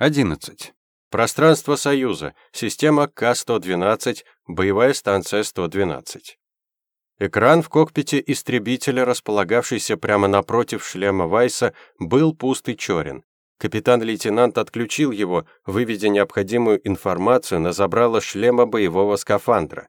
11. Пространство Союза. Система К-112. Боевая станция 112. Экран в кокпите истребителя, располагавшийся прямо напротив шлема Вайса, был пуст и черен. Капитан-лейтенант отключил его, выведя необходимую информацию на забрало шлема боевого скафандра.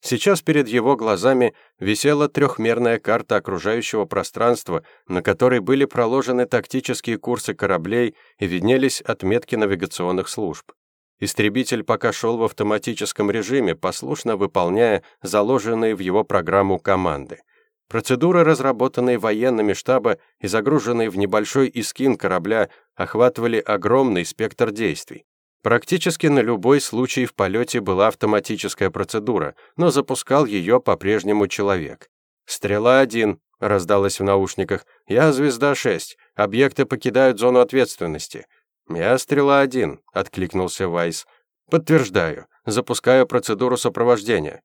Сейчас перед его глазами висела трехмерная карта окружающего пространства, на которой были проложены тактические курсы кораблей и виднелись отметки навигационных служб. Истребитель пока шел в автоматическом режиме, послушно выполняя заложенные в его программу команды. Процедуры, разработанные военными штаба и загруженные в небольшой искин корабля, охватывали огромный спектр действий. Практически на любой случай в полете была автоматическая процедура, но запускал ее по-прежнему человек. «Стрела-1», — раздалась в наушниках, «Я Звезда-6, объекты покидают зону ответственности». «Я Стрела-1», — откликнулся Вайс. «Подтверждаю, запускаю процедуру сопровождения».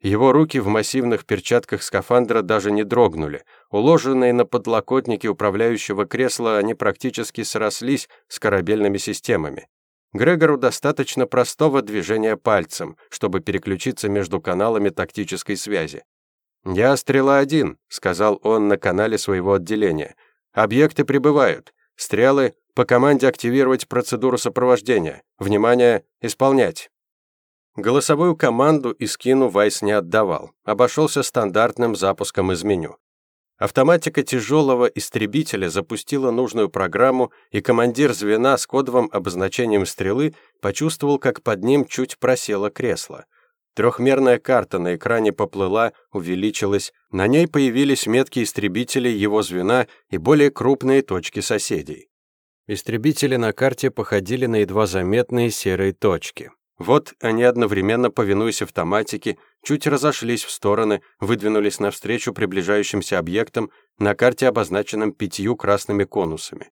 Его руки в массивных перчатках скафандра даже не дрогнули. Уложенные на подлокотники управляющего кресла, они практически срослись с корабельными системами. Грегору достаточно простого движения пальцем, чтобы переключиться между каналами тактической связи. «Я Стрела-1», — сказал он на канале своего отделения. «Объекты прибывают. Стрелы по команде активировать процедуру сопровождения. Внимание, исполнять». Голосовую команду и скину Вайс не отдавал, обошелся стандартным запуском из меню. Автоматика тяжелого истребителя запустила нужную программу, и командир звена с кодовым обозначением стрелы почувствовал, как под ним чуть просело кресло. Трехмерная карта на экране поплыла, увеличилась, на ней появились метки истребителей его звена и более крупные точки соседей. Истребители на карте походили на едва заметные серые точки. Вот они одновременно, повинуясь автоматике, чуть разошлись в стороны, выдвинулись навстречу приближающимся объектам, на карте обозначенным пятью красными конусами.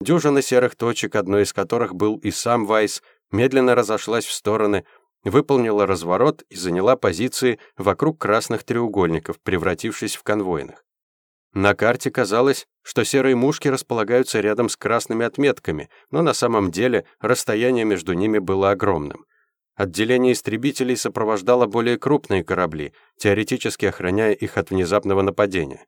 Дюжина серых точек, одной из которых был и сам Вайс, медленно разошлась в стороны, выполнила разворот и заняла позиции вокруг красных треугольников, превратившись в конвойных. На карте казалось, что серые мушки располагаются рядом с красными отметками, но на самом деле расстояние между ними было огромным. Отделение истребителей сопровождало более крупные корабли, теоретически охраняя их от внезапного нападения.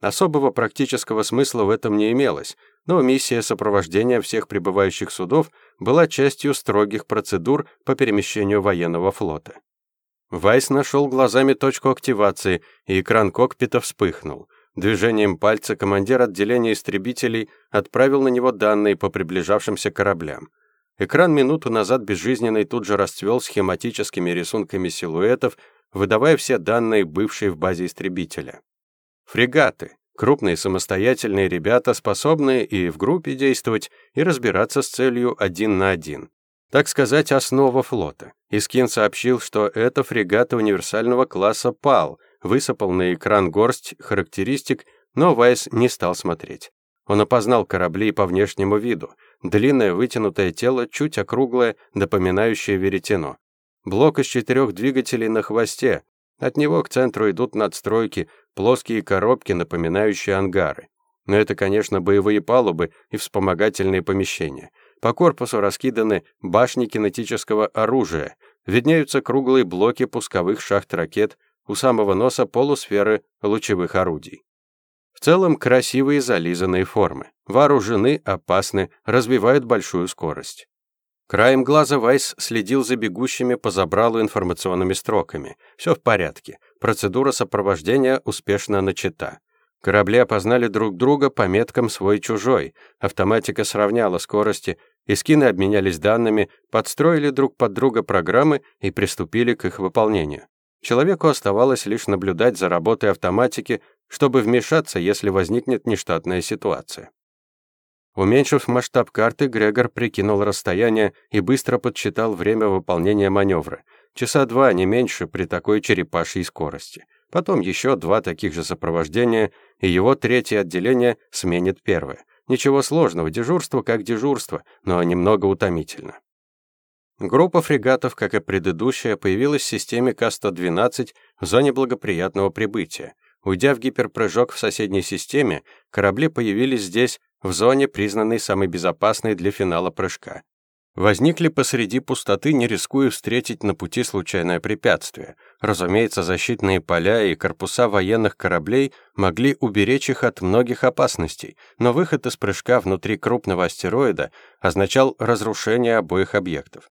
Особого практического смысла в этом не имелось, но миссия сопровождения всех прибывающих судов была частью строгих процедур по перемещению военного флота. Вайс нашел глазами точку активации, и экран кокпита вспыхнул. Движением пальца командир отделения истребителей отправил на него данные по приближавшимся кораблям. Экран минуту назад безжизненный тут же расцвел схематическими рисунками силуэтов, выдавая все данные, бывшие в базе истребителя. Фрегаты. Крупные самостоятельные ребята, способные и в группе действовать, и разбираться с целью один на один. Так сказать, основа флота. Искин сообщил, что это фрегаты универсального класса ПАЛ, высыпал на экран горсть характеристик, но Вайс не стал смотреть. Он опознал корабли по внешнему виду. Длинное вытянутое тело, чуть округлое, напоминающее веретено. Блок из четырех двигателей на хвосте. От него к центру идут надстройки, плоские коробки, напоминающие ангары. Но это, конечно, боевые палубы и вспомогательные помещения. По корпусу раскиданы башни кинетического оружия, виднеются круглые блоки пусковых шахт ракет, у самого носа полусферы лучевых орудий. Целом красивые зализанные формы. Вооружены, опасны, развивают большую скорость. Краем глаза Вайс следил за бегущими по забралу информационными строками. Все в порядке. Процедура сопровождения успешно начата. Корабли опознали друг друга по меткам свой-чужой. Автоматика сравняла скорости, искины обменялись данными, подстроили друг под друга программы и приступили к их выполнению. Человеку оставалось лишь наблюдать за работой автоматики, чтобы вмешаться, если возникнет нештатная ситуация. Уменьшив масштаб карты, Грегор прикинул расстояние и быстро подсчитал время выполнения маневра. Часа два, не меньше, при такой черепашьей скорости. Потом еще два таких же сопровождения, и его третье отделение сменит первое. Ничего сложного, дежурство как дежурство, но немного утомительно. Группа фрегатов, как и предыдущая, появилась в системе К-112 в зоне благоприятного прибытия. Уйдя в гиперпрыжок в соседней системе, корабли появились здесь в зоне, признанной самой безопасной для финала прыжка. Возникли посреди пустоты, не рискуя встретить на пути случайное препятствие. Разумеется, защитные поля и корпуса военных кораблей могли уберечь их от многих опасностей, но выход из прыжка внутри крупного астероида означал разрушение обоих объектов.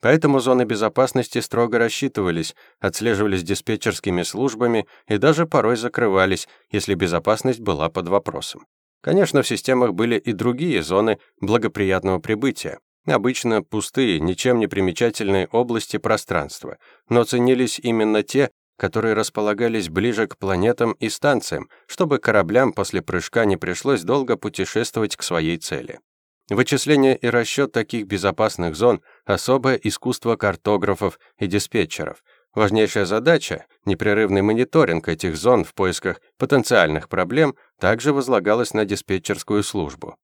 Поэтому зоны безопасности строго рассчитывались, отслеживались диспетчерскими службами и даже порой закрывались, если безопасность была под вопросом. Конечно, в системах были и другие зоны благоприятного прибытия, обычно пустые, ничем не примечательные области пространства, но ценились именно те, которые располагались ближе к планетам и станциям, чтобы кораблям после прыжка не пришлось долго путешествовать к своей цели. Вычисление и расчет таких безопасных зон – особое искусство картографов и диспетчеров. Важнейшая задача – непрерывный мониторинг этих зон в поисках потенциальных проблем – также возлагалась на диспетчерскую службу.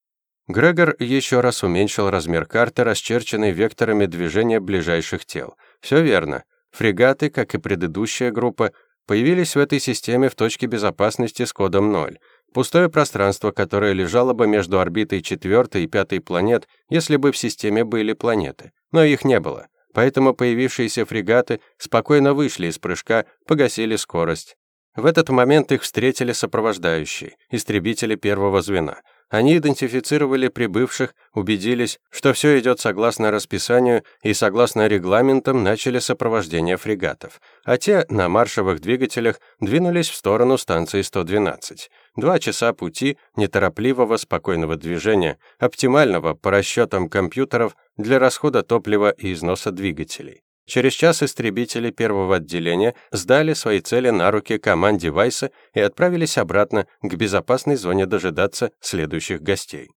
Грегор еще раз уменьшил размер карты, расчерченной векторами движения ближайших тел. Все верно. Фрегаты, как и предыдущая группа, появились в этой системе в точке безопасности с кодом 0. Пустое пространство, которое лежало бы между орбитой четвертой и пятой планет, если бы в системе были планеты. Но их не было. Поэтому появившиеся фрегаты спокойно вышли из прыжка, погасили скорость. В этот момент их встретили сопровождающие, истребители первого звена. Они идентифицировали прибывших, убедились, что все идет согласно расписанию и согласно регламентам начали сопровождение фрегатов, а те на маршевых двигателях двинулись в сторону станции 112. Два часа пути неторопливого спокойного движения, оптимального по расчетам компьютеров для расхода топлива и износа двигателей. Через час истребители первого отделения сдали свои цели на руки команде Вайса и отправились обратно к безопасной зоне дожидаться следующих гостей.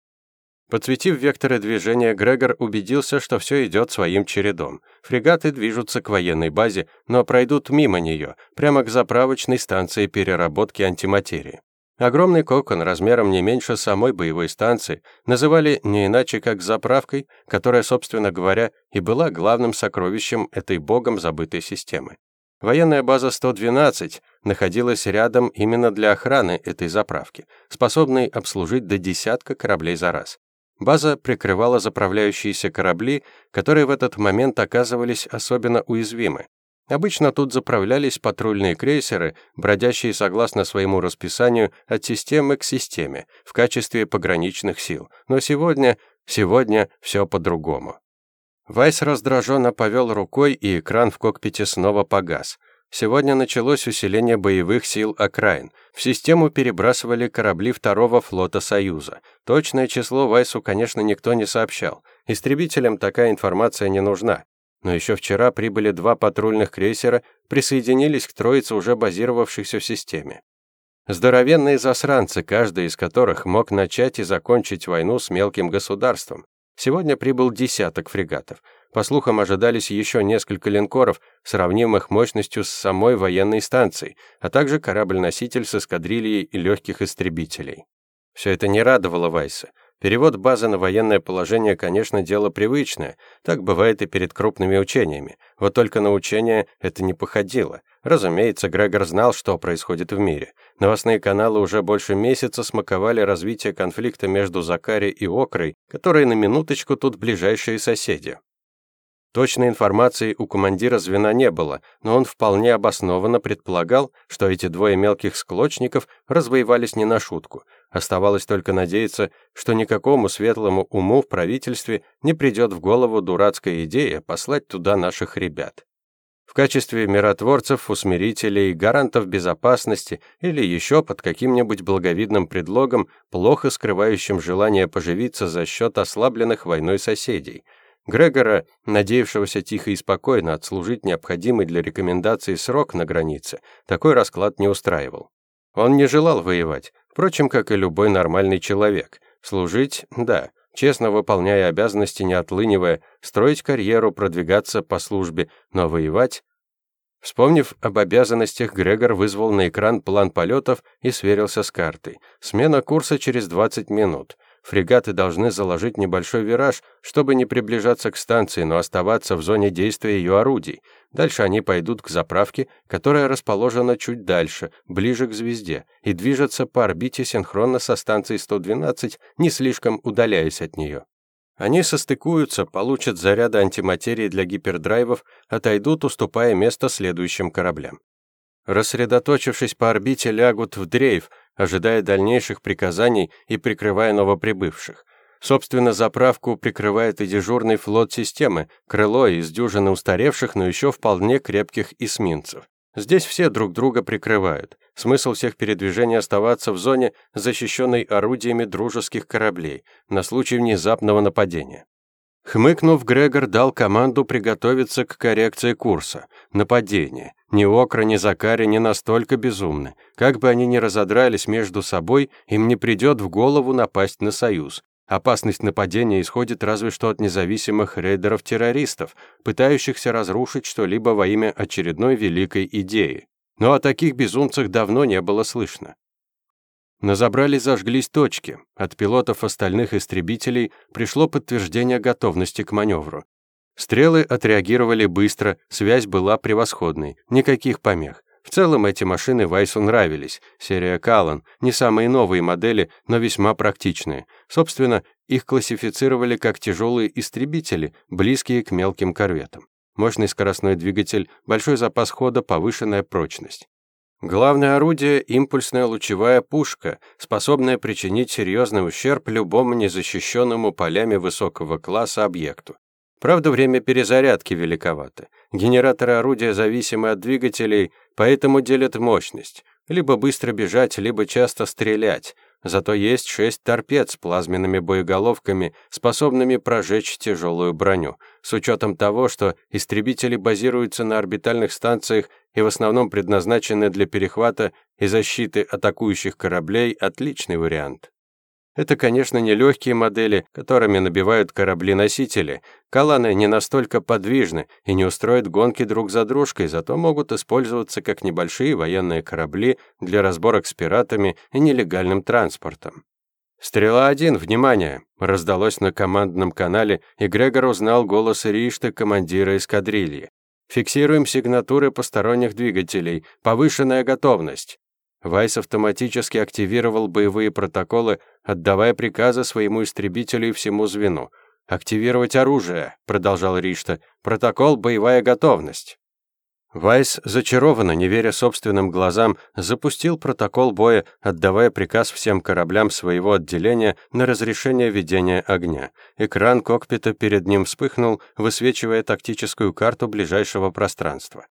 Подсветив векторы движения, Грегор убедился, что все идет своим чередом. Фрегаты движутся к военной базе, но пройдут мимо нее, прямо к заправочной станции переработки антиматерии. Огромный кокон размером не меньше самой боевой станции называли не иначе как заправкой, которая, собственно говоря, и была главным сокровищем этой богом забытой системы. Военная база 112 находилась рядом именно для охраны этой заправки, способной обслужить до десятка кораблей за раз. База прикрывала заправляющиеся корабли, которые в этот момент оказывались особенно уязвимы. Обычно тут заправлялись патрульные крейсеры, бродящие согласно своему расписанию от системы к системе в качестве пограничных сил. Но сегодня, сегодня все по-другому. Вайс раздраженно повел рукой, и экран в кокпите снова погас. Сегодня началось усиление боевых сил окраин. В систему перебрасывали корабли второго флота Союза. Точное число Вайсу, конечно, никто не сообщал. Истребителям такая информация не нужна но еще вчера прибыли два патрульных крейсера, присоединились к троице уже базировавшихся в системе. Здоровенные засранцы, каждый из которых мог начать и закончить войну с мелким государством. Сегодня прибыл десяток фрегатов. По слухам, ожидались еще несколько линкоров, сравнимых мощностью с самой военной станцией, а также корабль-носитель с эскадрильей легких истребителей. Все это не радовало Вайса. Перевод базы на военное положение, конечно, дело привычное. Так бывает и перед крупными учениями. Вот только на учения это не походило. Разумеется, Грегор знал, что происходит в мире. Новостные каналы уже больше месяца смаковали развитие конфликта между Закари и Окрой, которые на минуточку тут ближайшие соседи. Точной информации у командира звена не было, но он вполне обоснованно предполагал, что эти двое мелких склочников развоевались не на шутку. Оставалось только надеяться, что никакому светлому уму в правительстве не придет в голову дурацкая идея послать туда наших ребят. В качестве миротворцев, усмирителей, гарантов безопасности или еще под каким-нибудь благовидным предлогом, плохо скрывающим желание поживиться за счет ослабленных войной соседей – Грегора, надеявшегося тихо и спокойно отслужить необходимый для рекомендации срок на границе, такой расклад не устраивал. Он не желал воевать, впрочем, как и любой нормальный человек. Служить – да, честно выполняя обязанности, не отлынивая, строить карьеру, продвигаться по службе, но воевать Вспомнив об обязанностях, Грегор вызвал на экран план полетов и сверился с картой. Смена курса через 20 минут. Фрегаты должны заложить небольшой вираж, чтобы не приближаться к станции, но оставаться в зоне действия ее орудий. Дальше они пойдут к заправке, которая расположена чуть дальше, ближе к звезде, и движутся по орбите синхронно со станцией 112, не слишком удаляясь от нее. Они состыкуются, получат заряды антиматерии для гипердрайвов, отойдут, уступая место следующим кораблям. Рассредоточившись по орбите, лягут в дрейф, ожидая дальнейших приказаний и прикрывая новоприбывших. Собственно, заправку прикрывает и дежурный флот системы, крыло из дюжины устаревших, но еще вполне крепких эсминцев. Здесь все друг друга прикрывают. Смысл всех передвижений оставаться в зоне, защищенной орудиями дружеских кораблей, на случай внезапного нападения. Хмыкнув, Грегор дал команду приготовиться к коррекции курса. Нападение. Ни Окра, ни Закари не настолько безумны. Как бы они ни разодрались между собой, им не придет в голову напасть на Союз. Опасность нападения исходит разве что от независимых рейдеров-террористов, пытающихся разрушить что-либо во имя очередной великой идеи. Но о таких безумцах давно не было слышно. На забрали зажглись точки. От пилотов остальных истребителей пришло подтверждение готовности к маневру. Стрелы отреагировали быстро, связь была превосходной, никаких помех. В целом эти машины Вайсу нравились. Серия Калан, не самые новые модели, но весьма практичные. Собственно, их классифицировали как тяжелые истребители, близкие к мелким корветам. Мощный скоростной двигатель, большой запас хода, повышенная прочность. Главное орудие – импульсная лучевая пушка, способная причинить серьезный ущерб любому незащищенному полями высокого класса объекту. Правда, время перезарядки великовато. Генераторы орудия зависимы от двигателей, поэтому делят мощность. Либо быстро бежать, либо часто стрелять. Зато есть шесть торпед с плазменными боеголовками, способными прожечь тяжелую броню. С учетом того, что истребители базируются на орбитальных станциях и в основном предназначены для перехвата и защиты атакующих кораблей, отличный вариант. Это, конечно, не легкие модели, которыми набивают корабли-носители. Каланы не настолько подвижны и не устроят гонки друг за дружкой, зато могут использоваться как небольшие военные корабли для разборок с пиратами и нелегальным транспортом. «Стрела-1, внимание!» раздалось на командном канале, и Грегор узнал голос Ришты, командира эскадрильи. «Фиксируем сигнатуры посторонних двигателей. Повышенная готовность». Вайс автоматически активировал боевые протоколы, отдавая приказы своему истребителю и всему звену. «Активировать оружие», — продолжал Ришта. «Протокол «Боевая готовность». Вайс, зачарованно, не веря собственным глазам, запустил протокол боя, отдавая приказ всем кораблям своего отделения на разрешение ведения огня. Экран кокпита перед ним вспыхнул, высвечивая тактическую карту ближайшего пространства.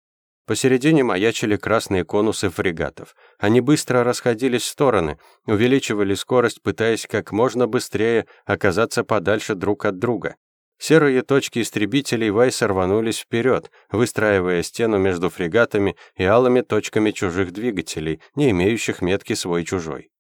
Посередине маячили красные конусы фрегатов. Они быстро расходились в стороны, увеличивали скорость, пытаясь как можно быстрее оказаться подальше друг от друга. Серые точки истребителей Вайса рванулись вперед, выстраивая стену между фрегатами и алыми точками чужих двигателей, не имеющих метки свой-чужой.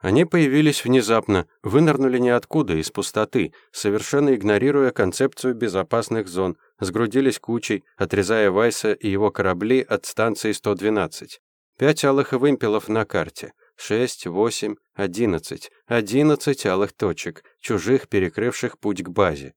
Они появились внезапно, вынырнули ниоткуда, из пустоты, совершенно игнорируя концепцию безопасных зон, сгрудились кучей, отрезая Вайса и его корабли от станции 112. Пять алых вымпелов на карте. Шесть, восемь, одиннадцать. Одиннадцать алых точек, чужих, перекрывших путь к базе.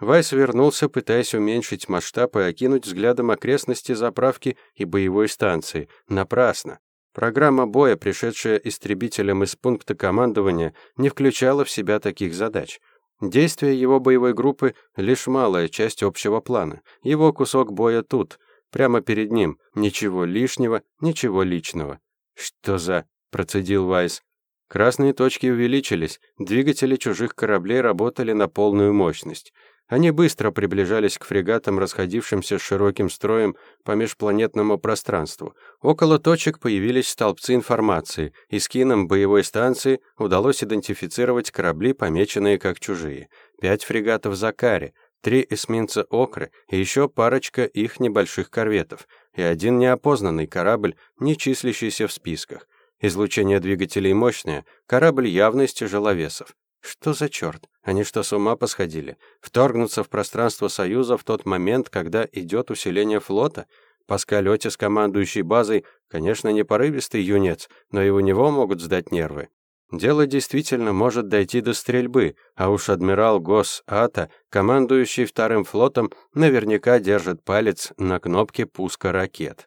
Вайс вернулся, пытаясь уменьшить масштаб и окинуть взглядом окрестности заправки и боевой станции. Напрасно. Программа боя, пришедшая истребителем из пункта командования, не включала в себя таких задач. Действия его боевой группы — лишь малая часть общего плана. Его кусок боя тут, прямо перед ним. Ничего лишнего, ничего личного. «Что за...» — процедил Вайс. Красные точки увеличились, двигатели чужих кораблей работали на полную мощность. Они быстро приближались к фрегатам, расходившимся широким строем по межпланетному пространству. Около точек появились столбцы информации, и скинам боевой станции удалось идентифицировать корабли, помеченные как чужие. Пять фрегатов Закари, три эсминца Окры и еще парочка их небольших корветов, и один неопознанный корабль, не числящийся в списках. Излучение двигателей мощное, корабль явно из тяжеловесов. Что за черт? Они что, с ума посходили? Вторгнуться в пространство Союза в тот момент, когда идет усиление флота? Паскаль Отис, командующий базой, конечно, не порывистый юнец, но и у него могут сдать нервы. Дело действительно может дойти до стрельбы, а уж адмирал Гос Ата, командующий вторым флотом, наверняка держит палец на кнопке пуска ракет.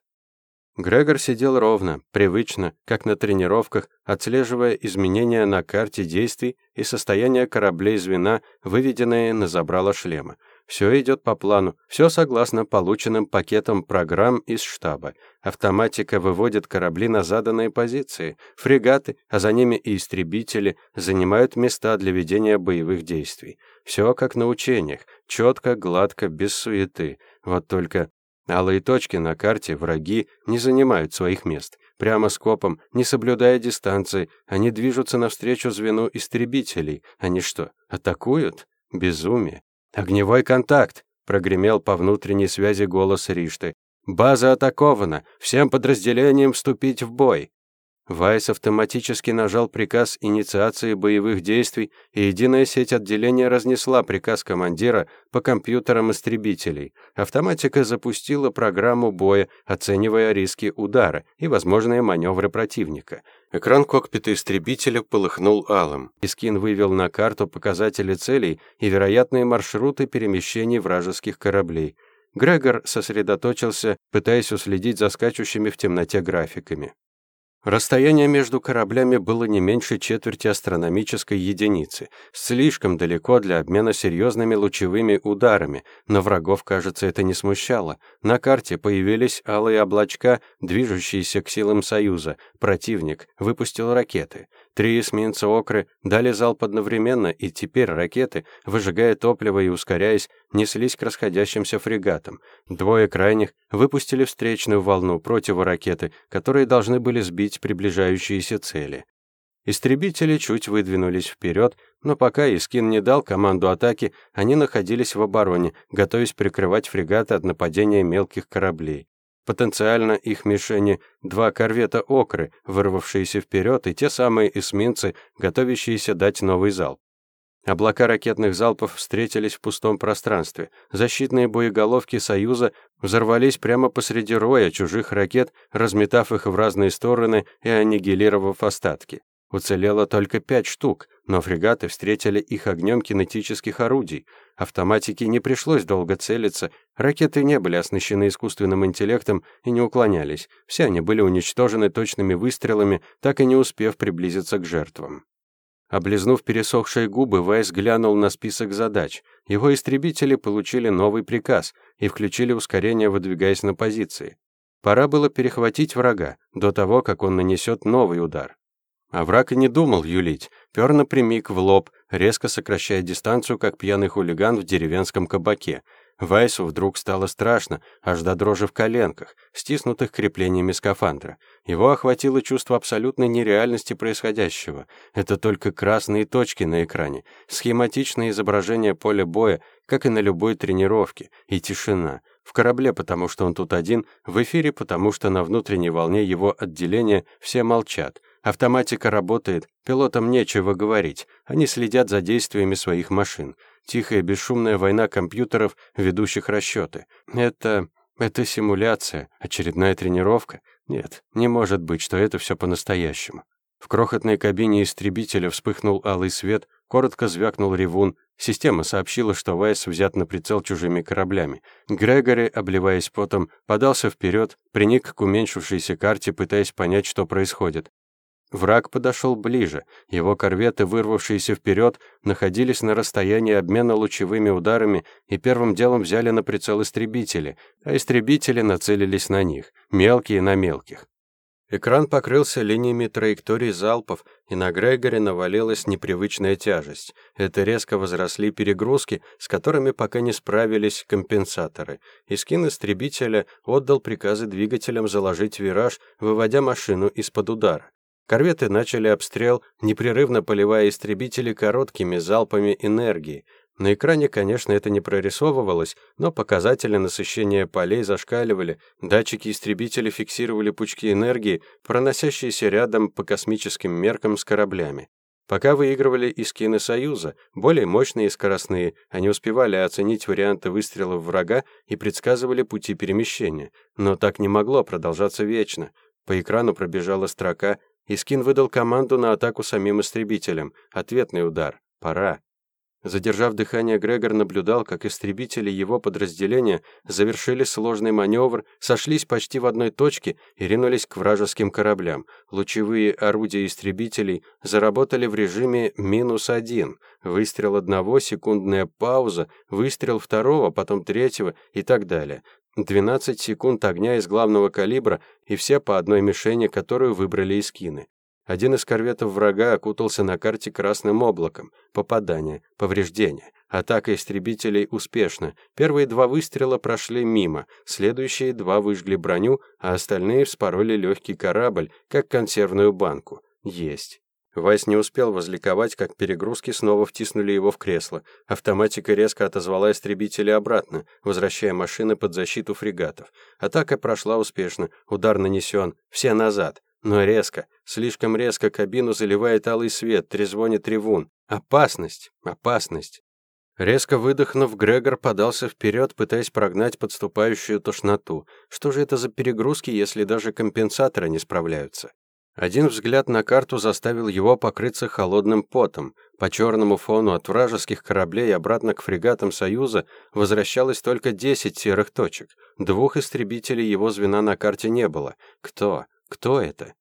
Грегор сидел ровно, привычно, как на тренировках, отслеживая изменения на карте действий и состояние кораблей звена, выведенные на забрало шлема. Все идет по плану, все согласно полученным пакетам программ из штаба. Автоматика выводит корабли на заданные позиции. Фрегаты, а за ними и истребители, занимают места для ведения боевых действий. Все как на учениях, четко, гладко, без суеты. Вот только алые точки на карте враги не занимают своих мест. Прямо скопом, не соблюдая дистанции, они движутся навстречу звену истребителей. Они что, атакуют? Безумие. «Огневой контакт!» — прогремел по внутренней связи голос Ришты. «База атакована! Всем подразделениям вступить в бой!» Вайс автоматически нажал приказ инициации боевых действий, и единая сеть отделения разнесла приказ командира по компьютерам истребителей. Автоматика запустила программу боя, оценивая риски удара и возможные маневры противника. Экран кокпита истребителя полыхнул алым. Искин вывел на карту показатели целей и вероятные маршруты перемещений вражеских кораблей. Грегор сосредоточился, пытаясь уследить за скачущими в темноте графиками. Расстояние между кораблями было не меньше четверти астрономической единицы, слишком далеко для обмена серьезными лучевыми ударами, но врагов, кажется, это не смущало. На карте появились алые облачка, движущиеся к силам Союза. Противник выпустил ракеты. Три эсминца «Окры» дали залп одновременно, и теперь ракеты, выжигая топливо и ускоряясь, неслись к расходящимся фрегатам. Двое крайних выпустили встречную волну противоракеты, которые должны были сбить приближающиеся цели. Истребители чуть выдвинулись вперед, но пока Искин не дал команду атаки, они находились в обороне, готовясь прикрывать фрегаты от нападения мелких кораблей. Потенциально их мишени — два корвета «Окры», вырвавшиеся вперед, и те самые эсминцы, готовящиеся дать новый залп. Облака ракетных залпов встретились в пустом пространстве. Защитные боеголовки «Союза» взорвались прямо посреди роя чужих ракет, разметав их в разные стороны и аннигилировав остатки. Уцелело только пять штук, но фрегаты встретили их огнем кинетических орудий. Автоматике не пришлось долго целиться, ракеты не были оснащены искусственным интеллектом и не уклонялись. Все они были уничтожены точными выстрелами, так и не успев приблизиться к жертвам. Облизнув пересохшие губы, Вайс глянул на список задач. Его истребители получили новый приказ и включили ускорение, выдвигаясь на позиции. Пора было перехватить врага до того, как он нанесет новый удар. А враг и не думал юлить, пёр напрямик в лоб, резко сокращая дистанцию, как пьяный хулиган в деревенском кабаке. Вайсу вдруг стало страшно, аж до дрожи в коленках, стиснутых креплениями скафандра. Его охватило чувство абсолютной нереальности происходящего. Это только красные точки на экране, схематичное изображение поля боя, как и на любой тренировке, и тишина. В корабле, потому что он тут один, в эфире, потому что на внутренней волне его отделения все молчат. Автоматика работает, пилотам нечего говорить, они следят за действиями своих машин. Тихая бесшумная война компьютеров, ведущих расчеты. Это... это симуляция, очередная тренировка? Нет, не может быть, что это все по-настоящему. В крохотной кабине истребителя вспыхнул алый свет, коротко звякнул ревун. Система сообщила, что Вайс взят на прицел чужими кораблями. Грегори, обливаясь потом, подался вперед, приник к уменьшившейся карте, пытаясь понять, что происходит. Враг подошел ближе. Его корветы, вырвавшиеся вперед, находились на расстоянии обмена лучевыми ударами и первым делом взяли на прицел истребители, а истребители нацелились на них, мелкие на мелких. Экран покрылся линиями траекторий залпов, и на Грегоре навалилась непривычная тяжесть. Это резко возросли перегрузки, с которыми пока не справились компенсаторы. Искин истребителя отдал приказы двигателям заложить вираж, выводя машину из-под удара. Корветы начали обстрел, непрерывно поливая истребители короткими залпами энергии. На экране, конечно, это не прорисовывалось, но показатели насыщения полей зашкаливали, датчики истребителей фиксировали пучки энергии, проносящиеся рядом по космическим меркам с кораблями. Пока выигрывали и скины Союза, более мощные и скоростные, они успевали оценить варианты выстрелов врага и предсказывали пути перемещения. Но так не могло продолжаться вечно. По экрану пробежала строка Искин выдал команду на атаку самим истребителям. Ответный удар. Пора. Задержав дыхание, Грегор наблюдал, как истребители его подразделения завершили сложный маневр, сошлись почти в одной точке и ринулись к вражеским кораблям. Лучевые орудия истребителей заработали в режиме минус один. Выстрел одного, секундная пауза, выстрел второго, потом третьего и так далее. 12 секунд огня из главного калибра и все по одной мишени, которую выбрали искины. Один из корветов врага окутался на карте красным облаком. Попадание, повреждение. Атака истребителей успешна. Первые два выстрела прошли мимо, следующие два выжгли броню, а остальные вспороли легкий корабль, как консервную банку. Есть. Вайс не успел возликовать, как перегрузки снова втиснули его в кресло. Автоматика резко отозвала истребители обратно, возвращая машины под защиту фрегатов. Атака прошла успешно, удар нанесен, все назад. Но резко, слишком резко кабину заливает алый свет, трезвонит ревун. Опасность, опасность. Резко выдохнув, Грегор подался вперед, пытаясь прогнать подступающую тошноту. Что же это за перегрузки, если даже компенсаторы не справляются? Один взгляд на карту заставил его покрыться холодным потом. По черному фону от вражеских кораблей обратно к фрегатам Союза возвращалось только 10 серых точек. Двух истребителей его звена на карте не было. Кто? Кто это?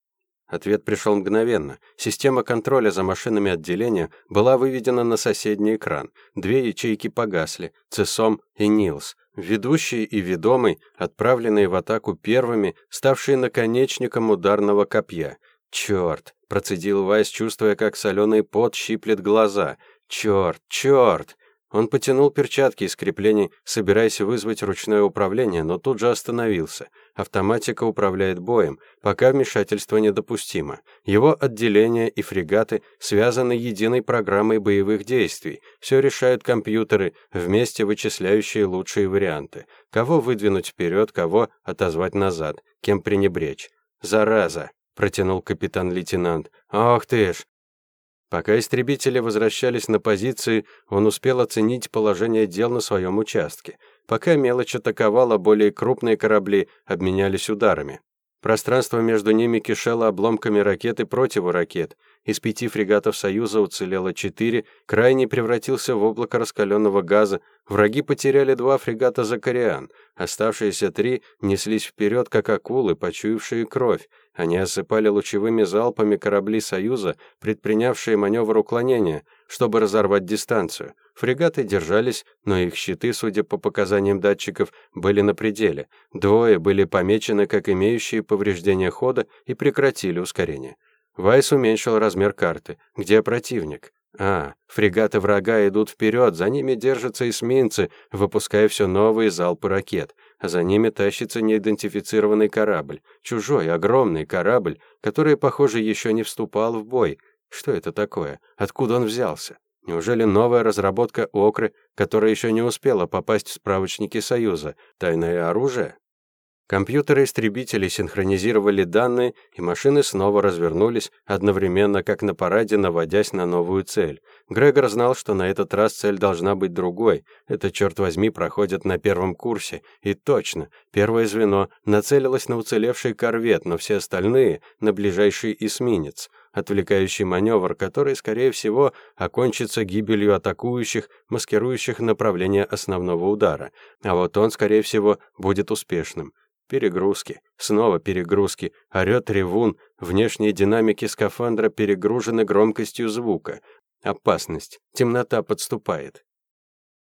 Ответ пришел мгновенно. Система контроля за машинами отделения была выведена на соседний экран. Две ячейки погасли — Цесом и Нилс. Ведущие и ведомый, отправленные в атаку первыми, ставшие наконечником ударного копья. «Черт!» — процедил Вайс, чувствуя, как соленый пот щиплет глаза. «Черт! Черт!» Он потянул перчатки из креплений, собираясь вызвать ручное управление, но тут же остановился. Автоматика управляет боем, пока вмешательство недопустимо. Его отделения и фрегаты связаны единой программой боевых действий. Все решают компьютеры, вместе вычисляющие лучшие варианты. Кого выдвинуть вперед, кого отозвать назад, кем пренебречь. «Зараза!» — протянул капитан-лейтенант. «Ах ты ж! Пока истребители возвращались на позиции, он успел оценить положение дел на своем участке. Пока мелочь атаковала, более крупные корабли обменялись ударами. Пространство между ними кишело обломками ракет и противоракет. Из пяти фрегатов Союза уцелело четыре, крайний превратился в облако раскаленного газа, враги потеряли два фрегата «Закариан», оставшиеся три неслись вперед, как акулы, почуявшие кровь. Они осыпали лучевыми залпами корабли Союза, предпринявшие маневр уклонения, чтобы разорвать дистанцию. Фрегаты держались, но их щиты, судя по показаниям датчиков, были на пределе. Двое были помечены как имеющие повреждения хода и прекратили ускорение. Вайс уменьшил размер карты. Где противник? А, фрегаты врага идут вперед, за ними держатся эсминцы, выпуская все новые залпы ракет а за ними тащится неидентифицированный корабль, чужой, огромный корабль, который, похоже, еще не вступал в бой. Что это такое? Откуда он взялся? Неужели новая разработка Окры, которая еще не успела попасть в справочники Союза? Тайное оружие? Компьютеры истребителей синхронизировали данные, и машины снова развернулись, одновременно как на параде, наводясь на новую цель. Грегор знал, что на этот раз цель должна быть другой. Это, черт возьми, проходит на первом курсе. И точно, первое звено нацелилось на уцелевший корвет, но все остальные — на ближайший эсминец. Отвлекающий маневр, который, скорее всего, окончится гибелью атакующих, маскирующих направление основного удара. А вот он, скорее всего, будет успешным. Перегрузки. Снова перегрузки. Орёт ревун. Внешние динамики скафандра перегружены громкостью звука. Опасность. Темнота подступает.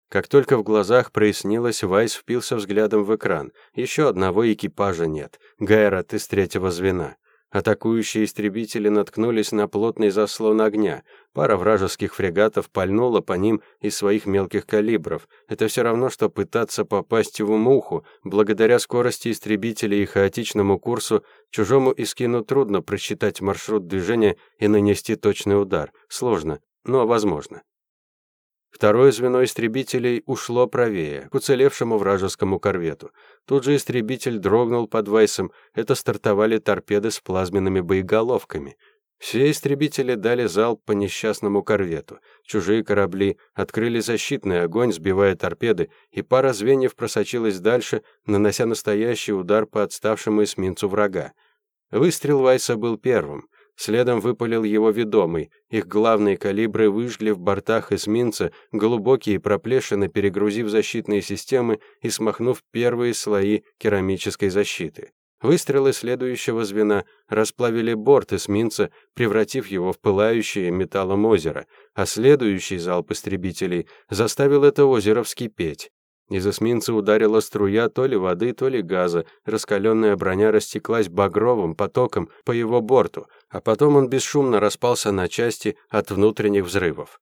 Как только в глазах прояснилось, Вайс впился взглядом в экран. Еще одного экипажа нет. Гайрат из третьего звена. Атакующие истребители наткнулись на плотный заслон огня. Пара вражеских фрегатов пальнула по ним из своих мелких калибров. Это все равно, что пытаться попасть в муху. Благодаря скорости истребителей и хаотичному курсу, чужому искину трудно просчитать маршрут движения и нанести точный удар. Сложно, но возможно. Второе звено истребителей ушло правее, к уцелевшему вражескому корвету. Тут же истребитель дрогнул под Вайсом. Это стартовали торпеды с плазменными боеголовками. Все истребители дали залп по несчастному корвету. Чужие корабли открыли защитный огонь, сбивая торпеды, и пара звеньев просочилась дальше, нанося настоящий удар по отставшему эсминцу врага. Выстрел Вайса был первым. Следом выпалил его ведомый. Их главные калибры выжгли в бортах эсминца глубокие проплешины, перегрузив защитные системы и смахнув первые слои керамической защиты. Выстрелы следующего звена расплавили борт эсминца, превратив его в пылающее металлом озеро, а следующий залп истребителей заставил это озеро вскипеть. Из эсминца ударила струя то ли воды, то ли газа. Раскаленная броня растеклась багровым потоком по его борту, а потом он бесшумно распался на части от внутренних взрывов.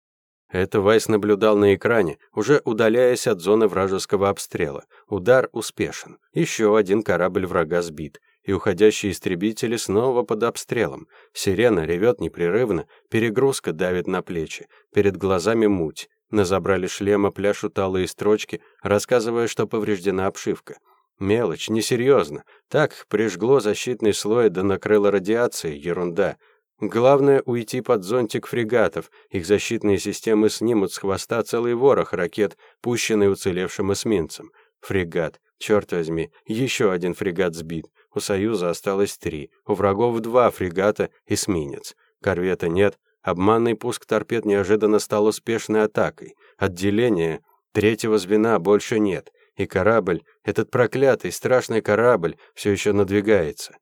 Это Вайс наблюдал на экране, уже удаляясь от зоны вражеского обстрела. Удар успешен. Еще один корабль врага сбит. И уходящие истребители снова под обстрелом. Сирена ревет непрерывно, перегрузка давит на плечи. Перед глазами муть. На забрали шлема пляшут алые строчки, рассказывая, что повреждена обшивка. Мелочь, несерьезно. Так прижгло защитный слой да накрыло радиацией, ерунда. Главное уйти под зонтик фрегатов. Их защитные системы снимут с хвоста целый ворох ракет, пущенный уцелевшим эсминцем. Фрегат. Черт возьми, еще один фрегат сбит. У Союза осталось три. У врагов два фрегата, эсминец. Корвета нет, Обманный пуск торпед неожиданно стал успешной атакой. Отделения третьего звена больше нет, и корабль, этот проклятый, страшный корабль, все еще надвигается.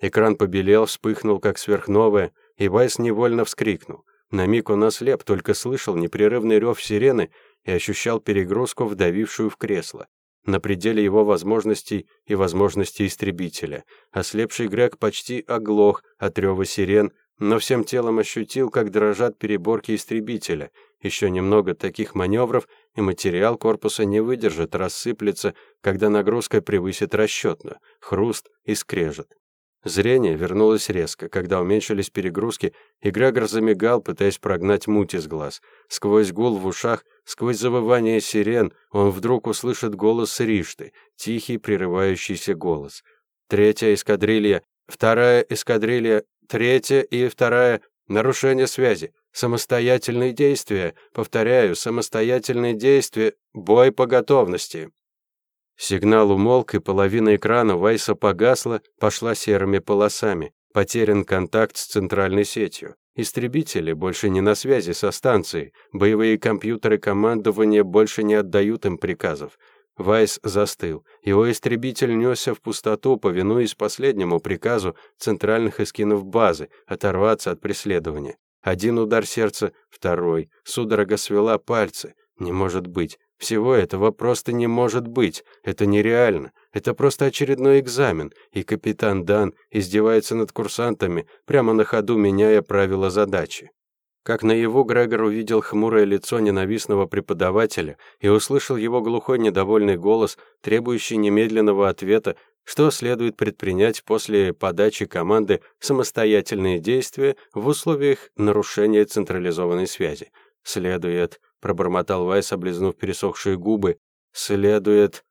Экран побелел, вспыхнул, как сверхновая, и Вайс невольно вскрикнул. На миг он ослеп, только слышал непрерывный рев сирены и ощущал перегрузку, вдавившую в кресло. На пределе его возможностей и возможностей истребителя. Ослепший Грег почти оглох от рева сирен, но всем телом ощутил, как дрожат переборки истребителя. Еще немного таких маневров, и материал корпуса не выдержит, рассыплется, когда нагрузка превысит расчетную. Хруст и скрежет. Зрение вернулось резко, когда уменьшились перегрузки, и Грегор замигал, пытаясь прогнать муть из глаз. Сквозь гул в ушах, сквозь завывание сирен, он вдруг услышит голос Ришты, тихий, прерывающийся голос. Третья эскадрилья, вторая эскадрилья, Третья и вторая — нарушение связи. Самостоятельные действия. Повторяю, самостоятельные действия. Бой по готовности. Сигнал умолк, и половина экрана Вайса погасла, пошла серыми полосами. Потерян контакт с центральной сетью. Истребители больше не на связи со станцией. Боевые компьютеры командования больше не отдают им приказов. Вайс застыл. Его истребитель несся в пустоту, повинуясь последнему приказу центральных эскинов базы оторваться от преследования. Один удар сердца, второй. Судорога свела пальцы. Не может быть. Всего этого просто не может быть. Это нереально. Это просто очередной экзамен, и капитан Дан издевается над курсантами, прямо на ходу меняя правила задачи. Как наяву Грегор увидел хмурое лицо ненавистного преподавателя и услышал его глухой недовольный голос, требующий немедленного ответа, что следует предпринять после подачи команды самостоятельные действия в условиях нарушения централизованной связи. «Следует», — пробормотал Вайс, облизнув пересохшие губы, «следует...»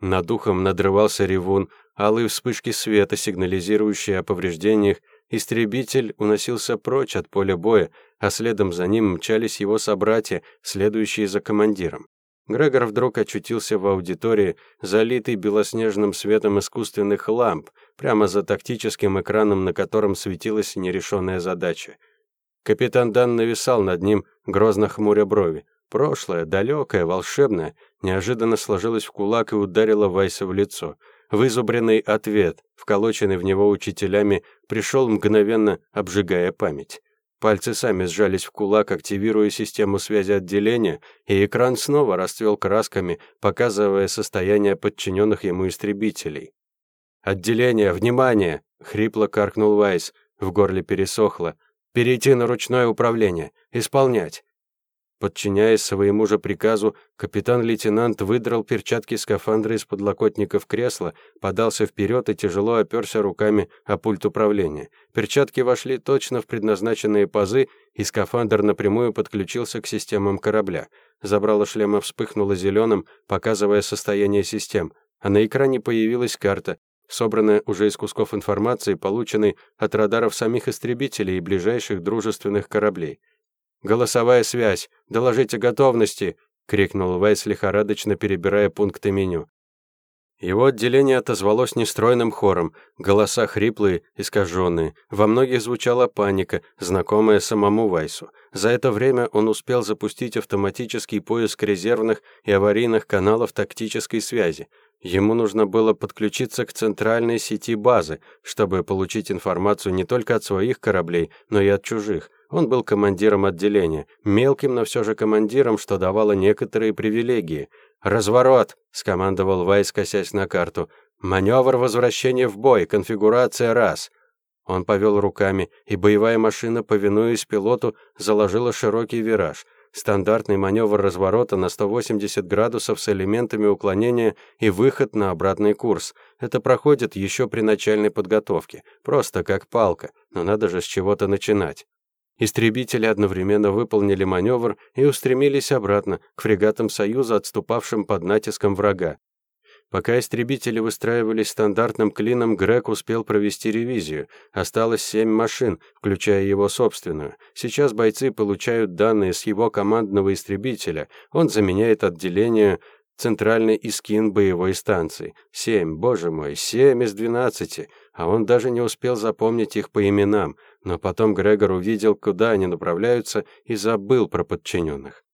Над духом надрывался ревун, алые вспышки света, сигнализирующие о повреждениях, Истребитель уносился прочь от поля боя, а следом за ним мчались его собратья, следующие за командиром. Грегор вдруг очутился в аудитории, залитой белоснежным светом искусственных ламп, прямо за тактическим экраном, на котором светилась нерешенная задача. Капитан Дан нависал над ним, грозно хмуря брови. Прошлое, далекое, волшебное, неожиданно сложилось в кулак и ударило Вайса в лицо — Вызубренный ответ, вколоченный в него учителями, пришел мгновенно, обжигая память. Пальцы сами сжались в кулак, активируя систему связи отделения, и экран снова расцвел красками, показывая состояние подчиненных ему истребителей. «Отделение, внимание!» — хрипло каркнул Вайс, в горле пересохло. «Перейти на ручное управление. Исполнять. Подчиняясь своему же приказу, капитан-лейтенант выдрал перчатки скафандра из подлокотников кресла, подался вперед и тяжело оперся руками о пульт управления. Перчатки вошли точно в предназначенные пазы, и скафандр напрямую подключился к системам корабля. Забрало шлема вспыхнуло зеленым, показывая состояние систем, а на экране появилась карта, собранная уже из кусков информации, полученной от радаров самих истребителей и ближайших дружественных кораблей. «Голосовая связь! Доложите готовности!» — крикнул Вайс, лихорадочно перебирая пункты меню. Его отделение отозвалось нестройным хором, голоса хриплые, искаженные. Во многих звучала паника, знакомая самому Вайсу. За это время он успел запустить автоматический поиск резервных и аварийных каналов тактической связи. Ему нужно было подключиться к центральной сети базы, чтобы получить информацию не только от своих кораблей, но и от чужих. Он был командиром отделения, мелким, но все же командиром, что давало некоторые привилегии – «Разворот!» — скомандовал Вайс, косясь на карту. «Маневр возвращения в бой, конфигурация раз!» Он повел руками, и боевая машина, повинуясь пилоту, заложила широкий вираж. Стандартный маневр разворота на 180 градусов с элементами уклонения и выход на обратный курс. Это проходит еще при начальной подготовке. Просто как палка, но надо же с чего-то начинать. Истребители одновременно выполнили маневр и устремились обратно к фрегатам Союза, отступавшим под натиском врага. Пока истребители выстраивались стандартным клином, Грег успел провести ревизию. Осталось семь машин, включая его собственную. Сейчас бойцы получают данные с его командного истребителя. Он заменяет отделение центральный искин боевой станции. Семь, боже мой, семь из двенадцати. А он даже не успел запомнить их по именам. Но потом Грегор увидел, куда они направляются, и забыл про подчиненных.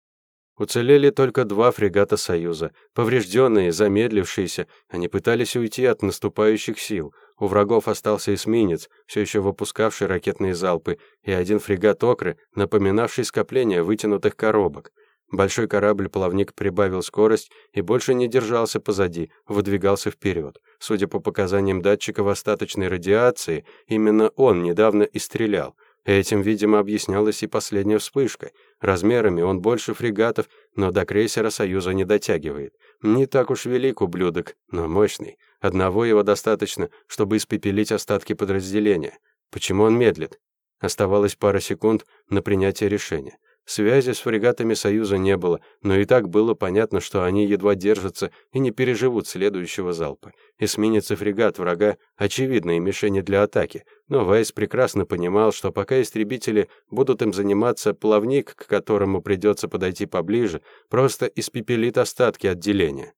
Уцелели только два фрегата Союза. Поврежденные, замедлившиеся, они пытались уйти от наступающих сил. У врагов остался эсминец, все еще выпускавший ракетные залпы, и один фрегат Окры, напоминавший скопление вытянутых коробок. Большой корабль-плавник прибавил скорость и больше не держался позади, выдвигался вперед. Судя по показаниям датчиков остаточной радиации, именно он недавно и стрелял. Этим, видимо, объяснялась и последняя вспышка. Размерами он больше фрегатов, но до крейсера Союза не дотягивает. Не так уж велик ублюдок, но мощный. Одного его достаточно, чтобы испепелить остатки подразделения. Почему он медлит? Оставалось пара секунд на принятие решения. Связи с фрегатами Союза не было, но и так было понятно, что они едва держатся и не переживут следующего залпа. Эсминец и фрегат врага — очевидные мишени для атаки, но Вайс прекрасно понимал, что пока истребители будут им заниматься, плавник, к которому придется подойти поближе, просто испепелит остатки отделения.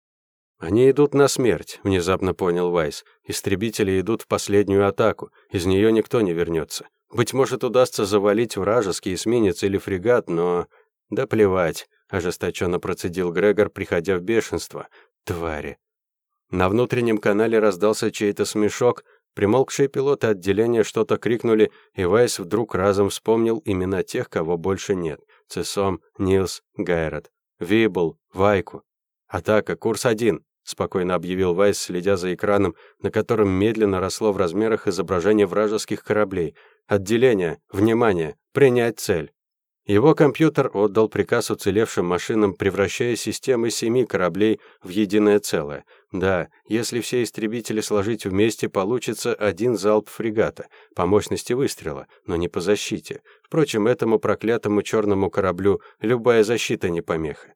«Они идут на смерть», — внезапно понял Вайс. «Истребители идут в последнюю атаку, из нее никто не вернется. Быть может, удастся завалить вражеский эсминец или фрегат, но... Да плевать, ожесточенно процедил Грегор, приходя в бешенство. Твари. На внутреннем канале раздался чей-то смешок, примолкшие пилоты отделения что-то крикнули, и Вайс вдруг разом вспомнил имена тех, кого больше нет. Цесом, Нилс, Гайрот, Вибл, Вайку. «Атака, курс один», — спокойно объявил Вайс, следя за экраном, на котором медленно росло в размерах изображение вражеских кораблей — Отделение, внимание, принять цель. Его компьютер отдал приказ уцелевшим машинам, превращая системы семи кораблей в единое целое. Да, если все истребители сложить вместе, получится один залп фрегата по мощности выстрела, но не по защите. Впрочем, этому проклятому черному кораблю любая защита не помеха.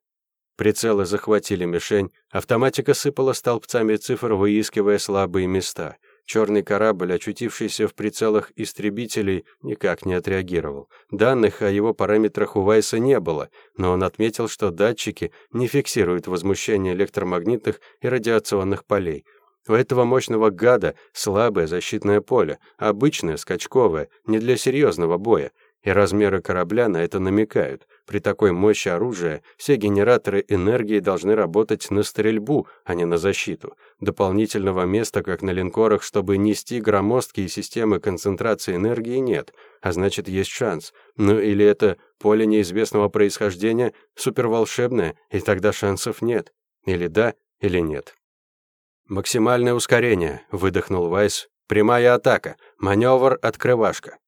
Прицелы захватили мишень, автоматика сыпала столбцами цифр, выискивая слабые места — Черный корабль, очутившийся в прицелах истребителей, никак не отреагировал. Данных о его параметрах у Вайса не было, но он отметил, что датчики не фиксируют возмущение электромагнитных и радиационных полей. У этого мощного гада слабое защитное поле, обычное, скачковое, не для серьезного боя, и размеры корабля на это намекают. При такой мощи оружия все генераторы энергии должны работать на стрельбу, а не на защиту. Дополнительного места, как на линкорах, чтобы нести громоздкие системы концентрации энергии, нет, а значит, есть шанс. Ну или это поле неизвестного происхождения, суперволшебное, и тогда шансов нет. Или да, или нет. «Максимальное ускорение», — выдохнул Вайс. «Прямая атака. Маневр открывашка».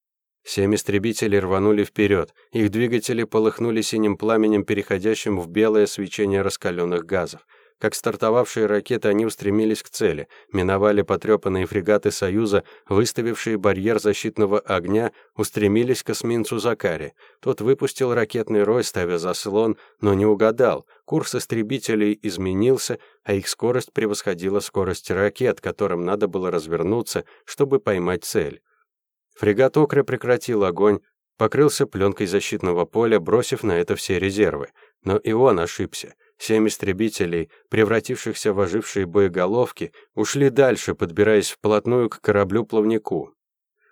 Семь истребителей рванули вперед. Их двигатели полыхнули синим пламенем, переходящим в белое свечение раскаленных газов. Как стартовавшие ракеты, они устремились к цели, миновали потрепанные фрегаты Союза, выставившие барьер защитного огня, устремились к эсминцу Закари. Тот выпустил ракетный рой, ставя заслон, но не угадал. Курс истребителей изменился, а их скорость превосходила скорость ракет, которым надо было развернуться, чтобы поймать цель. Фрегат «Окры» прекратил огонь, покрылся пленкой защитного поля, бросив на это все резервы. Но и он ошибся. Семь истребителей, превратившихся в ожившие боеголовки, ушли дальше, подбираясь вплотную к кораблю-плавнику.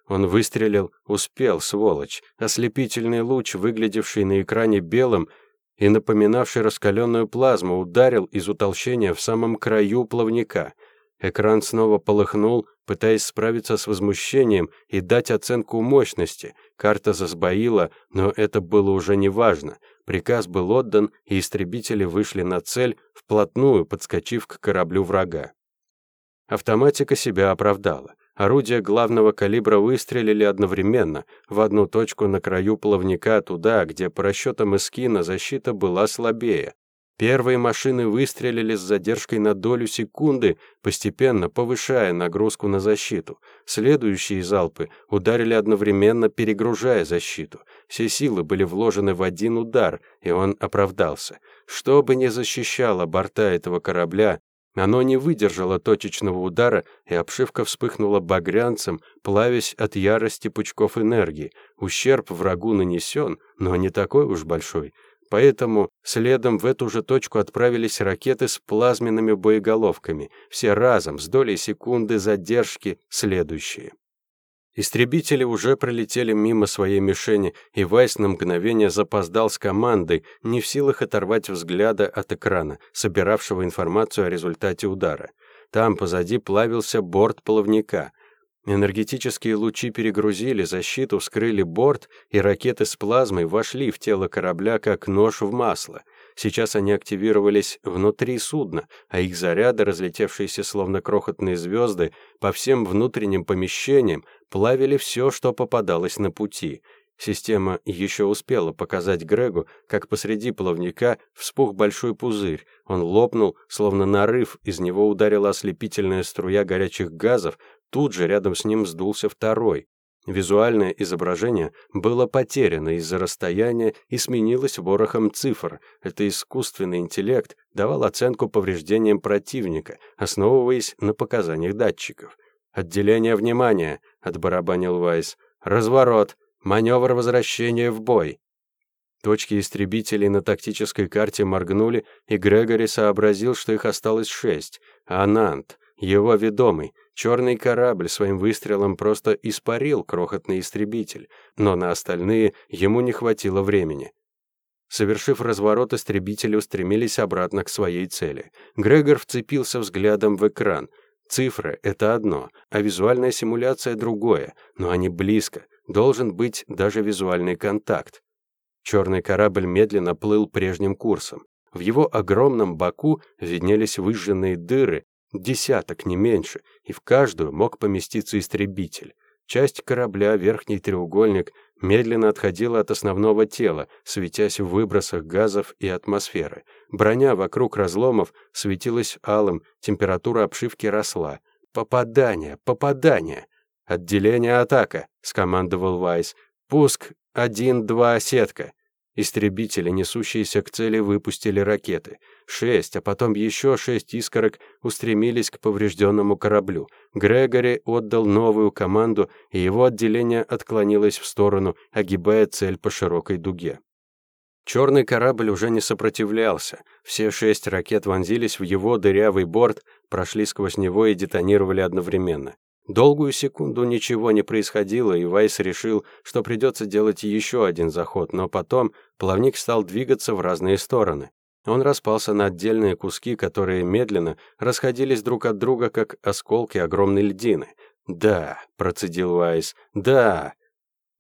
Он выстрелил, успел, сволочь. Ослепительный луч, выглядевший на экране белым и напоминавший раскаленную плазму, ударил из утолщения в самом краю плавника. Экран снова полыхнул, пытаясь справиться с возмущением и дать оценку мощности. Карта засбоила, но это было уже неважно. Приказ был отдан, и истребители вышли на цель, вплотную подскочив к кораблю врага. Автоматика себя оправдала. Орудия главного калибра выстрелили одновременно в одну точку на краю плавника туда, где по расчетам Эскина защита была слабее. Первые машины выстрелили с задержкой на долю секунды, постепенно повышая нагрузку на защиту. Следующие залпы ударили одновременно, перегружая защиту. Все силы были вложены в один удар, и он оправдался. Что бы ни защищало борта этого корабля, оно не выдержало точечного удара, и обшивка вспыхнула багрянцем, плавясь от ярости пучков энергии. Ущерб врагу нанесен, но не такой уж большой. Поэтому следом в эту же точку отправились ракеты с плазменными боеголовками, все разом, с долей секунды задержки, следующие. Истребители уже пролетели мимо своей мишени, и Вайс на мгновение запоздал с командой, не в силах оторвать взгляда от экрана, собиравшего информацию о результате удара. Там позади плавился борт плавника. Энергетические лучи перегрузили защиту, вскрыли борт, и ракеты с плазмой вошли в тело корабля как нож в масло. Сейчас они активировались внутри судна, а их заряды, разлетевшиеся словно крохотные звезды, по всем внутренним помещениям, плавили все, что попадалось на пути. Система еще успела показать Грегу, как посреди плавника вспух большой пузырь. Он лопнул, словно нарыв, из него ударила ослепительная струя горячих газов, Тут же рядом с ним сдулся второй. Визуальное изображение было потеряно из-за расстояния и сменилось ворохом цифр. Это искусственный интеллект давал оценку повреждениям противника, основываясь на показаниях датчиков. «Отделение внимания», — отбарабанил Вайс. «Разворот. Маневр возвращения в бой». Точки истребителей на тактической карте моргнули, и Грегори сообразил, что их осталось шесть. Анант, его ведомый, Черный корабль своим выстрелом просто испарил крохотный истребитель, но на остальные ему не хватило времени. Совершив разворот, истребители устремились обратно к своей цели. Грегор вцепился взглядом в экран. Цифры — это одно, а визуальная симуляция — другое, но они близко, должен быть даже визуальный контакт. Черный корабль медленно плыл прежним курсом. В его огромном боку виднелись выжженные дыры, Десяток, не меньше, и в каждую мог поместиться истребитель. Часть корабля, верхний треугольник, медленно отходила от основного тела, светясь в выбросах газов и атмосферы. Броня вокруг разломов светилась алым, температура обшивки росла. «Попадание! Попадание!» «Отделение атака!» — скомандовал Вайс. «Пуск один-два сетка!» Истребители, несущиеся к цели, выпустили ракеты. Шесть, а потом еще шесть искорок устремились к поврежденному кораблю. Грегори отдал новую команду, и его отделение отклонилось в сторону, огибая цель по широкой дуге. Черный корабль уже не сопротивлялся. Все шесть ракет вонзились в его дырявый борт, прошли сквозь него и детонировали одновременно. Долгую секунду ничего не происходило, и Вайс решил, что придется делать еще один заход, но потом плавник стал двигаться в разные стороны. Он распался на отдельные куски, которые медленно расходились друг от друга, как осколки огромной льдины. «Да», — процедил Вайс, — «да».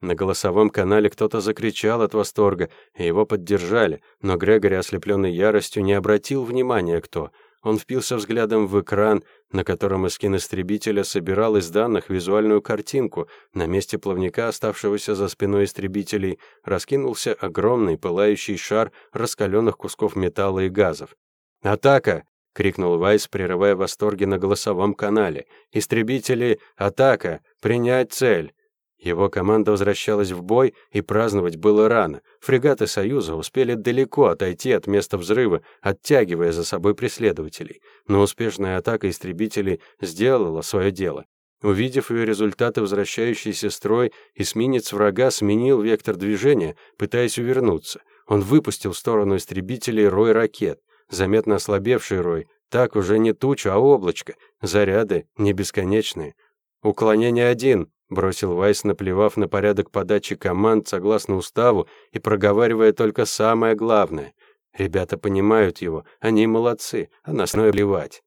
На голосовом канале кто-то закричал от восторга, и его поддержали, но Грегори, ослепленный яростью, не обратил внимания, кто — он впился взглядом в экран, на котором эскин истребителя собирал из данных визуальную картинку. На месте плавника, оставшегося за спиной истребителей, раскинулся огромный пылающий шар раскаленных кусков металла и газов. «Атака!» — крикнул Вайс, прерывая восторги на голосовом канале. «Истребители! Атака! Принять цель!» Его команда возвращалась в бой, и праздновать было рано. Фрегаты Союза успели далеко отойти от места взрыва, оттягивая за собой преследователей. Но успешная атака истребителей сделала свое дело. Увидев ее результаты, возвращающийся строй, эсминец врага сменил вектор движения, пытаясь увернуться. Он выпустил в сторону истребителей рой ракет. заметно ослабевший рой. Так уже не туча, а облачко. Заряды не бесконечные. «Уклонение один», — бросил Вайс, наплевав на порядок подачи команд согласно уставу и проговаривая только самое главное. Ребята понимают его, они молодцы, а нас плевать.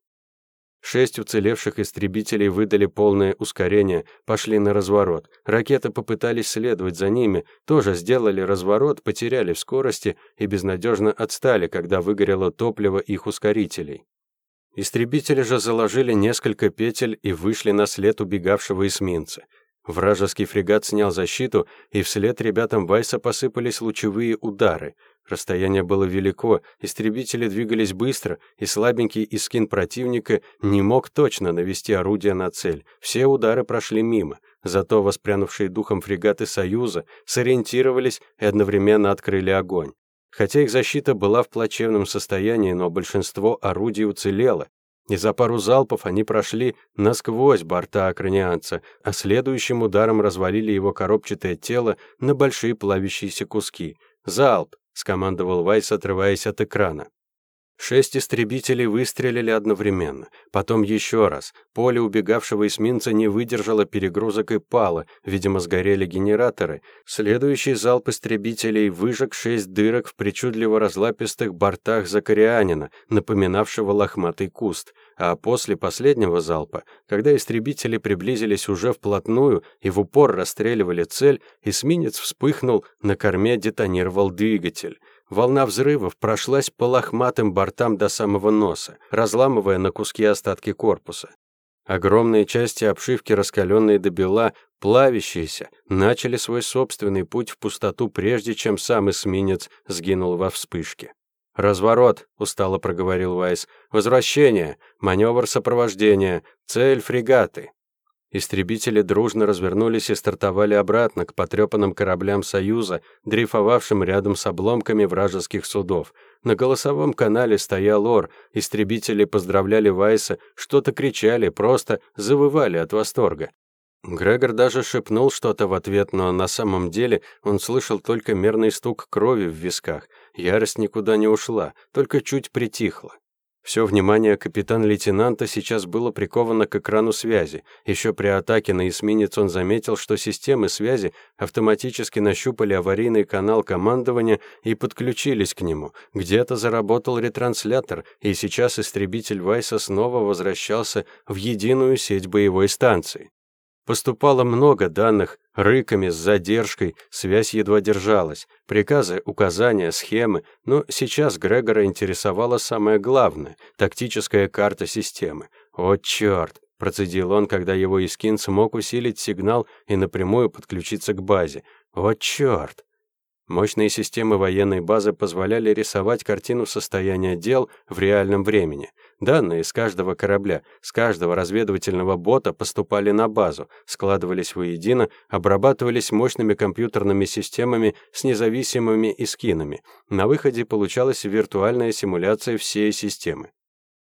Шесть уцелевших истребителей выдали полное ускорение, пошли на разворот. Ракеты попытались следовать за ними, тоже сделали разворот, потеряли в скорости и безнадежно отстали, когда выгорело топливо их ускорителей. Истребители же заложили несколько петель и вышли на след убегавшего эсминца. Вражеский фрегат снял защиту, и вслед ребятам Вайса посыпались лучевые удары — Расстояние было велико, истребители двигались быстро, и слабенький искин противника не мог точно навести орудие на цель. Все удары прошли мимо. Зато воспрянувшие духом фрегаты Союза сориентировались и одновременно открыли огонь. Хотя их защита была в плачевном состоянии, но большинство орудий уцелело, и за пару залпов они прошли насквозь борта акранианца, а следующим ударом развалили его коробчатое тело на большие плавящиеся куски. Залп! — скомандовал Вайс, отрываясь от экрана. Шесть истребителей выстрелили одновременно. Потом еще раз. Поле убегавшего эсминца не выдержало перегрузок и пало. Видимо, сгорели генераторы. Следующий залп истребителей выжег шесть дырок в причудливо разлапистых бортах Закарианина, напоминавшего лохматый куст. А после последнего залпа, когда истребители приблизились уже вплотную и в упор расстреливали цель, эсминец вспыхнул, на корме детонировал двигатель. Волна взрывов прошлась по лохматым бортам до самого носа, разламывая на куски остатки корпуса. Огромные части обшивки, раскаленные до бела, плавящиеся, начали свой собственный путь в пустоту, прежде чем сам эсминец сгинул во вспышке. «Разворот», — устало проговорил Вайс. «Возвращение, маневр сопровождения, цель фрегаты». Истребители дружно развернулись и стартовали обратно к потрепанным кораблям Союза, дрейфовавшим рядом с обломками вражеских судов. На голосовом канале стоял ор, истребители поздравляли Вайса, что-то кричали, просто завывали от восторга. Грегор даже шепнул что-то в ответ, но на самом деле он слышал только мерный стук крови в висках. Ярость никуда не ушла, только чуть притихла. Все внимание капитан-лейтенанта сейчас было приковано к экрану связи. Еще при атаке на эсминец он заметил, что системы связи автоматически нащупали аварийный канал командования и подключились к нему. Где-то заработал ретранслятор, и сейчас истребитель Вайса снова возвращался в единую сеть боевой станции. Поступало много данных, рыками, с задержкой, связь едва держалась, приказы, указания, схемы, но сейчас Грегора интересовало самое главное — тактическая карта системы. «О, черт!» — процедил он, когда его Искин смог усилить сигнал и напрямую подключиться к базе. «О, черт!» Мощные системы военной базы позволяли рисовать картину состояния дел в реальном времени. Данные с каждого корабля, с каждого разведывательного бота поступали на базу, складывались воедино, обрабатывались мощными компьютерными системами с независимыми искинами. На выходе получалась виртуальная симуляция всей системы.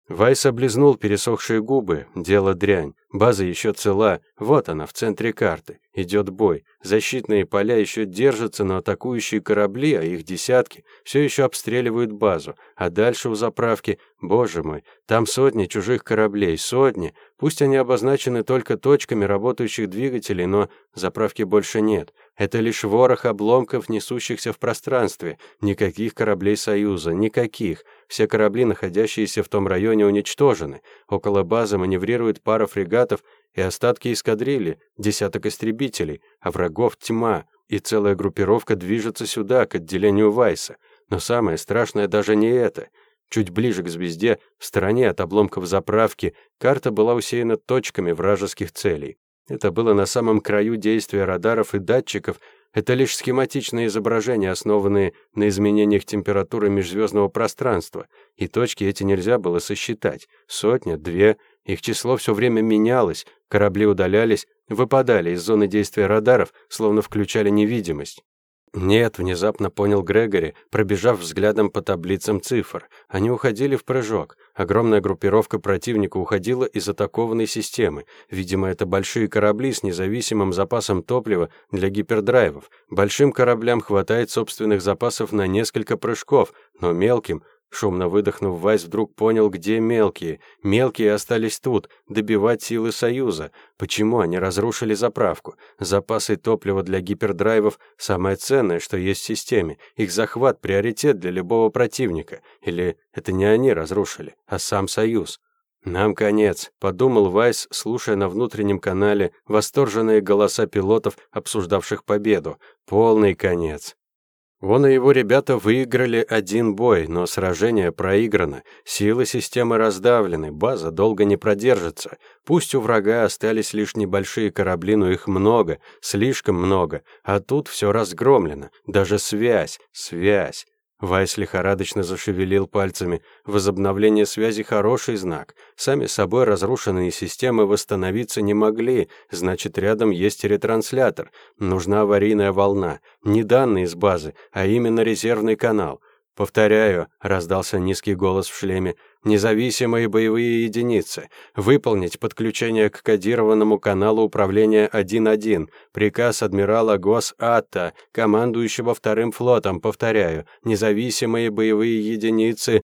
Вайс облизнул пересохшие губы. Дело дрянь. База еще цела. Вот она, в центре карты. Идет бой. Защитные поля еще держатся, но атакующие корабли, а их десятки, все еще обстреливают базу. А дальше у заправки, боже мой, там сотни чужих кораблей, сотни. Пусть они обозначены только точками работающих двигателей, но заправки больше нет. Это лишь ворох обломков, несущихся в пространстве. Никаких кораблей Союза, никаких. Все корабли, находящиеся в том районе, уничтожены. Около базы маневрирует пара фрегатов и остатки эскадрильи, десяток истребителей, а врагов тьма, и целая группировка движется сюда, к отделению Вайса. Но самое страшное даже не это. Чуть ближе к звезде, в стороне от обломков заправки, карта была усеяна точками вражеских целей. Это было на самом краю действия радаров и датчиков, это лишь схематичные изображения, основанные на изменениях температуры межзвездного пространства, и точки эти нельзя было сосчитать. Сотня, две, их число все время менялось, корабли удалялись, выпадали из зоны действия радаров, словно включали невидимость. Нет, внезапно понял Грегори, пробежав взглядом по таблицам цифр. Они уходили в прыжок. Огромная группировка противника уходила из атакованной системы. Видимо, это большие корабли с независимым запасом топлива для гипердрайвов. Большим кораблям хватает собственных запасов на несколько прыжков, но мелким Шумно выдохнув, Вайс вдруг понял, где мелкие. Мелкие остались тут, добивать силы Союза. Почему они разрушили заправку? Запасы топлива для гипердрайвов – самое ценное, что есть в системе. Их захват – приоритет для любого противника. Или это не они разрушили, а сам Союз? «Нам конец», — подумал Вайс, слушая на внутреннем канале восторженные голоса пилотов, обсуждавших победу. «Полный конец». Он и его ребята выиграли один бой, но сражение проиграно. Силы системы раздавлены, база долго не продержится. Пусть у врага остались лишь небольшие корабли, но их много, слишком много. А тут все разгромлено. Даже связь, связь. Вайс лихорадочно зашевелил пальцами. Возобновление связи – хороший знак. Сами собой разрушенные системы восстановиться не могли, значит, рядом есть ретранслятор. Нужна аварийная волна. Не данные из базы, а именно резервный канал. «Повторяю», — раздался низкий голос в шлеме, «независимые боевые единицы. Выполнить подключение к кодированному каналу управления 1.1. Приказ адмирала Гос Атта, командующего вторым флотом. Повторяю, независимые боевые единицы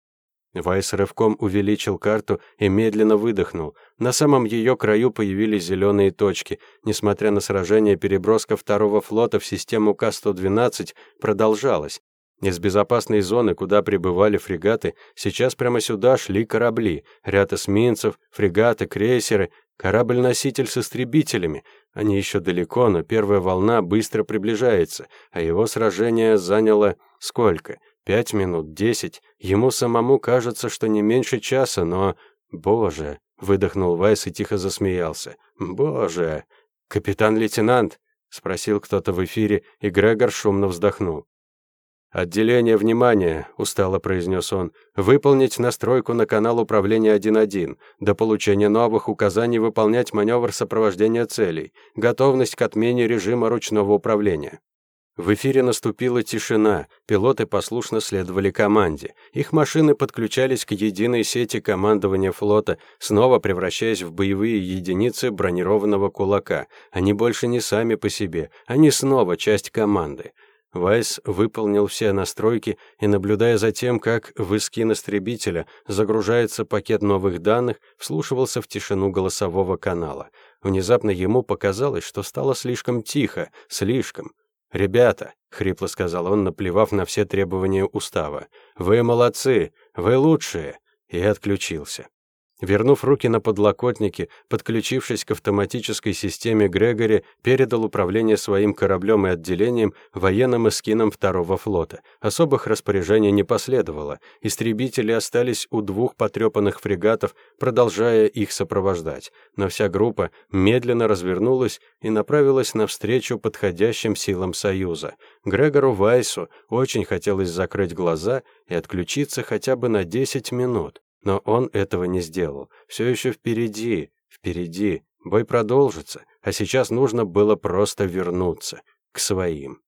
Вайс рывком увеличил карту и медленно выдохнул. На самом ее краю появились зеленые точки. Несмотря на сражение, переброска второго флота в систему К-112 продолжалась. Из безопасной зоны, куда прибывали фрегаты, сейчас прямо сюда шли корабли, ряд эсминцев, фрегаты, крейсеры, корабль-носитель с истребителями. Они еще далеко, но первая волна быстро приближается, а его сражение заняло сколько? Пять минут, десять? Ему самому кажется, что не меньше часа, но... Боже! Выдохнул Вайс и тихо засмеялся. Боже! Капитан-лейтенант! Спросил кто-то в эфире, и Грегор шумно вздохнул. «Отделение внимания», — устало произнес он, — «выполнить настройку на канал управления 1.1, до получения новых указаний выполнять маневр сопровождения целей, готовность к отмене режима ручного управления». В эфире наступила тишина, пилоты послушно следовали команде. Их машины подключались к единой сети командования флота, снова превращаясь в боевые единицы бронированного кулака. Они больше не сами по себе, они снова часть команды. Вайс выполнил все настройки и, наблюдая за тем, как в эскин истребителя загружается пакет новых данных, вслушивался в тишину голосового канала. Внезапно ему показалось, что стало слишком тихо, слишком. «Ребята», — хрипло сказал он, наплевав на все требования устава, — «вы молодцы, вы лучшие», и отключился. Вернув руки на подлокотники, подключившись к автоматической системе Грегори, передал управление своим кораблем и отделением военным эскинам второго флота. Особых распоряжений не последовало. Истребители остались у двух потрепанных фрегатов, продолжая их сопровождать. Но вся группа медленно развернулась и направилась навстречу подходящим силам Союза. Грегору Вайсу очень хотелось закрыть глаза и отключиться хотя бы на 10 минут. Но он этого не сделал. Все еще впереди, впереди. Бой продолжится, а сейчас нужно было просто вернуться к своим.